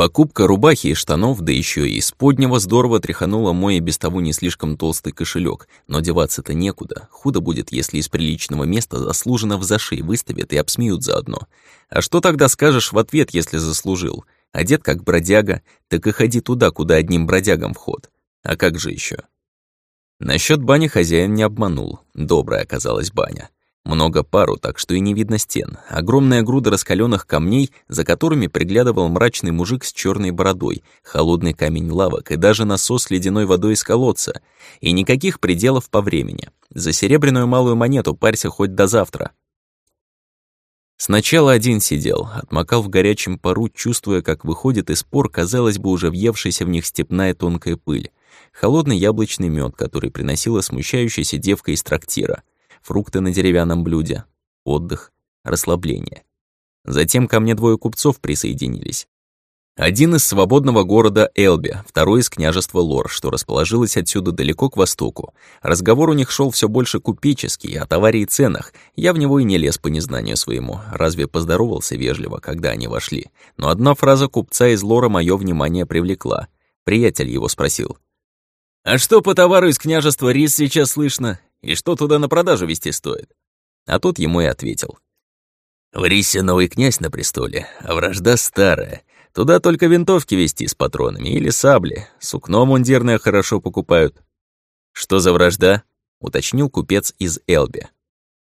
Покупка рубахи и штанов, да еще и из поднего здорово тряханула мой без того не слишком толстый кошелек, но деваться-то некуда. Худо будет, если из приличного места заслуженно в зашей выставят и обсмеют заодно. А что тогда скажешь в ответ, если заслужил? Одет как бродяга, так и ходи туда, куда одним бродягам вход. А как же еще? Насчет бани хозяин не обманул. Добрая оказалась баня. Много пару, так что и не видно стен. Огромная груда раскаленных камней, за которыми приглядывал мрачный мужик с черной бородой, холодный камень лавок и даже насос с ледяной водой из колодца. И никаких пределов по времени. За серебряную малую монету парься хоть до завтра. Сначала один сидел, отмокал в горячем пару, чувствуя, как выходит из пор, казалось бы, уже въевшаяся в них степная тонкая пыль. Холодный яблочный мед, который приносила смущающаяся девка из трактира фрукты на деревянном блюде, отдых, расслабление. Затем ко мне двое купцов присоединились. Один из свободного города Элби, второй из княжества Лор, что расположилось отсюда далеко к востоку. Разговор у них шел все больше купеческий, о товаре и ценах. Я в него и не лез по незнанию своему, разве поздоровался вежливо, когда они вошли. Но одна фраза купца из Лора мое внимание привлекла. Приятель его спросил. «А что по товару из княжества Рис сейчас слышно? И что туда на продажу вести стоит?» А тут ему и ответил. «В Рисе новый князь на престоле, а вражда старая. Туда только винтовки вести с патронами или сабли. Сукно мундирное хорошо покупают». «Что за вражда?» — уточнил купец из Элби.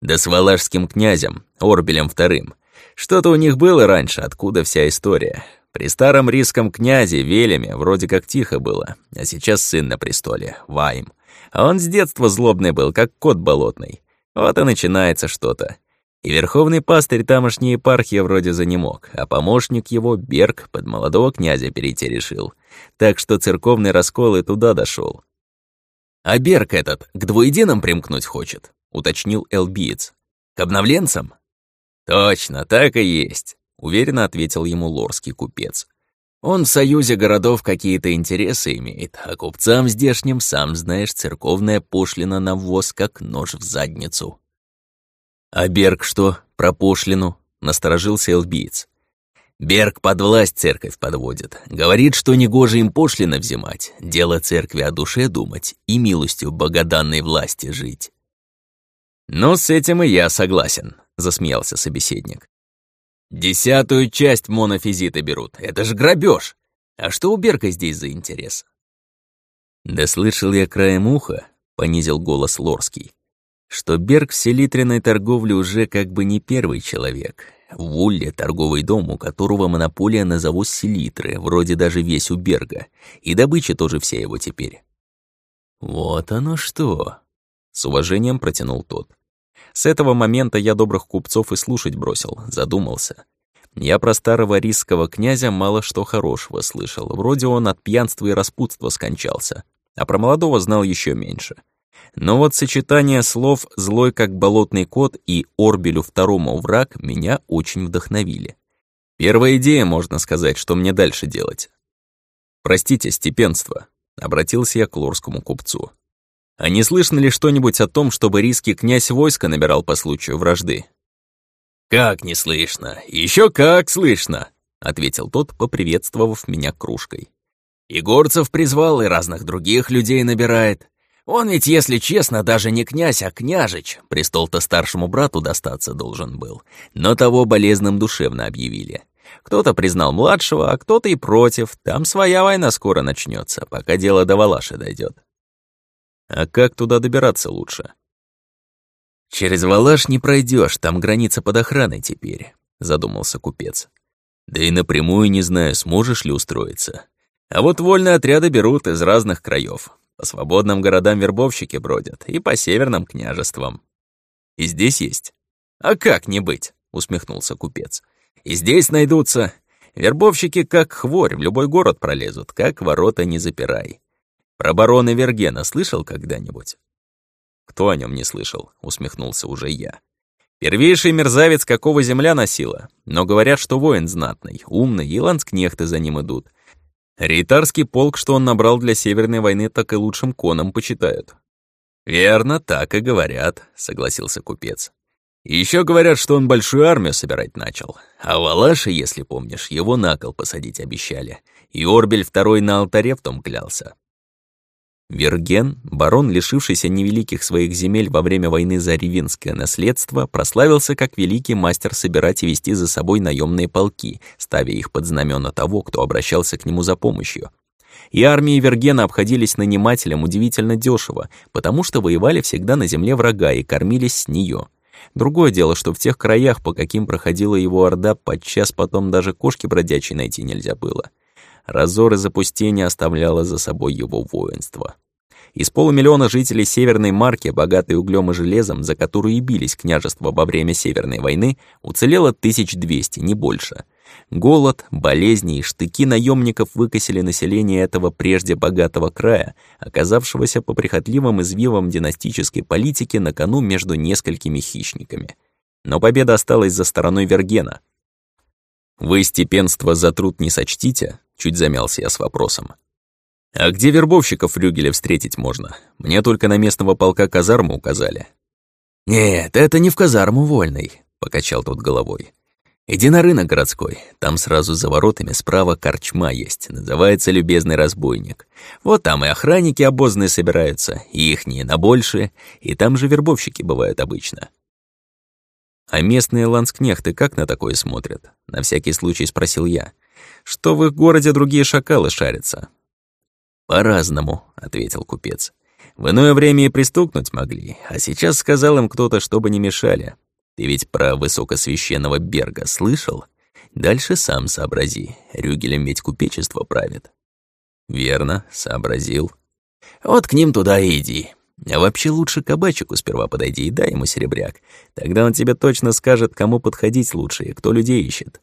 «Да с валашским князем, Орбелем вторым. Что-то у них было раньше, откуда вся история. При старом рисском князе Велеме вроде как тихо было, а сейчас сын на престоле, Вайм. А он с детства злобный был, как кот болотный. Вот и начинается что-то. И верховный пастырь тамошней епархии вроде за не мог, а помощник его, Берг, под молодого князя перейти решил. Так что церковный раскол и туда дошел. «А Берг этот к двуединам примкнуть хочет», — уточнил элбиец. «К обновленцам?» «Точно, так и есть», — уверенно ответил ему лорский купец. Он в союзе городов какие-то интересы имеет, а купцам здешним, сам знаешь, церковная пошлина на ввоз, как нож в задницу. «А Берг что, про пошлину?» — насторожился элбиец. «Берг под власть церковь подводит. Говорит, что негоже им пошлина взимать, дело церкви о душе думать и милостью богоданной власти жить». «Ну, с этим и я согласен», — засмеялся собеседник. Десятую часть монофизита берут. Это же грабеж. А что у Берка здесь за интерес? Да слышал я краем уха, понизил голос Лорский, что Берг в селитренной торговле уже как бы не первый человек. В Улле торговый дом, у которого монополия на селитры, вроде даже весь у Берга, и добыча тоже вся его теперь. Вот оно что! С уважением протянул тот. С этого момента я добрых купцов и слушать бросил, задумался. Я про старого рисского князя мало что хорошего слышал. Вроде он от пьянства и распутства скончался. А про молодого знал еще меньше. Но вот сочетание слов «злой как болотный кот» и «Орбелю второму враг» меня очень вдохновили. Первая идея, можно сказать, что мне дальше делать. «Простите, степенство», — обратился я к лорскому купцу. А не слышно ли что-нибудь о том, чтобы риский князь войска набирал по случаю вражды? «Как не слышно? Еще как слышно!» — ответил тот, поприветствовав меня кружкой. «И горцев призвал, и разных других людей набирает. Он ведь, если честно, даже не князь, а княжич. Престол-то старшему брату достаться должен был. Но того болезным душевно объявили. Кто-то признал младшего, а кто-то и против. Там своя война скоро начнется, пока дело до Валаши дойдет. А как туда добираться лучше? Через Валаш не пройдешь, там граница под охраной теперь, задумался купец. Да и напрямую не знаю, сможешь ли устроиться. А вот вольные отряды берут из разных краев. По свободным городам вербовщики бродят и по северным княжествам. И здесь есть. А как не быть? усмехнулся купец. И здесь найдутся. Вербовщики как хворь в любой город пролезут, как ворота не запирай. Про барона Вергена слышал когда-нибудь? Кто о нем не слышал, усмехнулся уже я. Первейший мерзавец, какого земля носила. Но говорят, что воин знатный, умный, и ланскнехты за ним идут. Рейтарский полк, что он набрал для Северной войны, так и лучшим коном почитают. «Верно, так и говорят», — согласился купец. Еще говорят, что он большую армию собирать начал. А Валаши, если помнишь, его на кол посадить обещали. И Орбель второй на алтаре в том клялся. Верген, барон, лишившийся невеликих своих земель во время войны за ревинское наследство, прославился как великий мастер собирать и вести за собой наемные полки, ставя их под знамена того, кто обращался к нему за помощью. И армии Вергена обходились нанимателям удивительно дешево, потому что воевали всегда на земле врага и кормились с нее. Другое дело, что в тех краях, по каким проходила его орда, подчас потом даже кошки бродячей найти нельзя было. Разор и запустение оставляло за собой его воинство. Из полумиллиона жителей Северной Марки, богатой углем и железом, за которые бились княжества во время Северной войны, уцелело 1200, не больше. Голод, болезни и штыки наемников выкосили население этого прежде богатого края, оказавшегося по прихотливым извивам династической политики на кону между несколькими хищниками. Но победа осталась за стороной Вергена. «Вы степенство за труд не сочтите?» — чуть замялся я с вопросом. «А где вербовщиков в Рюгеле встретить можно? Мне только на местного полка казарму указали». «Нет, это не в казарму вольный», — покачал тот головой. «Иди на рынок городской, там сразу за воротами справа корчма есть, называется «Любезный разбойник». Вот там и охранники обозные собираются, и ихние на больше, и там же вербовщики бывают обычно». «А местные ланскнехты как на такое смотрят?» — на всякий случай спросил я. «Что в их городе другие шакалы шарятся? «По-разному», — ответил купец. «В иное время и пристукнуть могли, а сейчас сказал им кто-то, чтобы не мешали. Ты ведь про высокосвященного Берга слышал? Дальше сам сообрази, Рюгелем ведь купечество правит». «Верно, сообразил». «Вот к ним туда и иди. А вообще лучше к кабачику сперва подойди и дай ему серебряк. Тогда он тебе точно скажет, кому подходить лучше и кто людей ищет».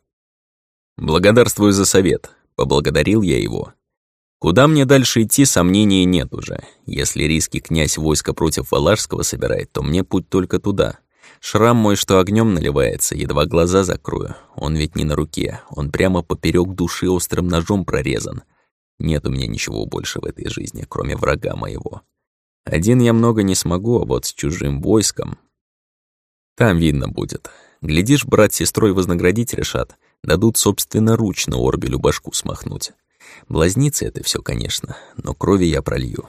«Благодарствую за совет», — поблагодарил я его. Куда мне дальше идти, сомнений нет уже. Если риски князь войско против Валашского собирает, то мне путь только туда. Шрам мой, что огнем наливается, едва глаза закрою. Он ведь не на руке, он прямо поперек души острым ножом прорезан. Нет у меня ничего больше в этой жизни, кроме врага моего. Один я много не смогу, а вот с чужим войском... Там видно будет. Глядишь, брат с сестрой вознаградить решат, дадут собственноручно Орбелю башку смахнуть. Блазнится это все, конечно, но крови я пролью.